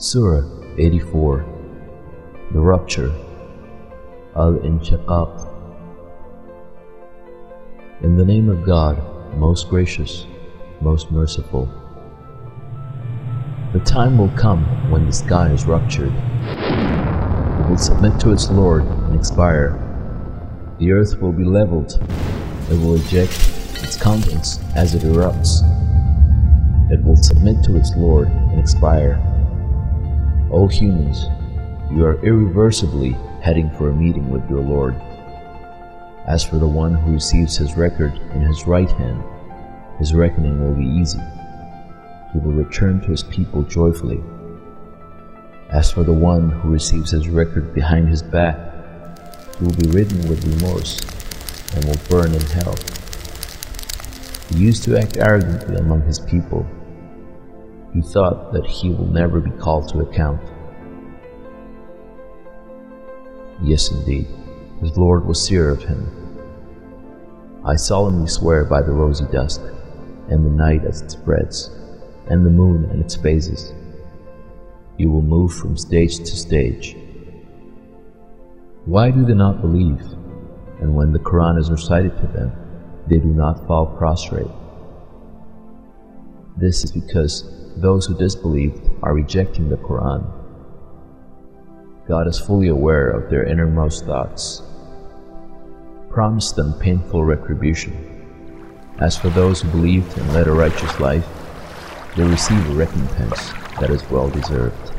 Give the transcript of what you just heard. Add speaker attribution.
Speaker 1: Surah 84 The Rupture Al-Inshiqaq In the name of God, most gracious, most merciful. The time will come when the sky is ruptured. It will submit to its Lord and expire. The earth will be leveled. It will eject its contents as it erupts. It will submit to its Lord and expire. O humans, you are irreversibly heading for a meeting with your Lord. As for the one who receives his record in his right hand, his reckoning will be easy. He will return to his people joyfully. As for the one who receives his record behind his back, he will be ridden with remorse and will burn in hell. He used to act arrogantly among his people. He thought that he will never be called to account. Yes, indeed, his Lord was seer of him. I solemnly swear by the rosy dusk, and the night as it spreads, and the moon and its phases. You will move from stage to stage. Why do they not believe? And when the Quran is recited to them, they do not fall prostrate. This is because those who disbelieved are rejecting the Quran. God is fully aware of their innermost thoughts. Promise them painful retribution. As for those who believed and led a righteous life, they receive a recompense that is well deserved.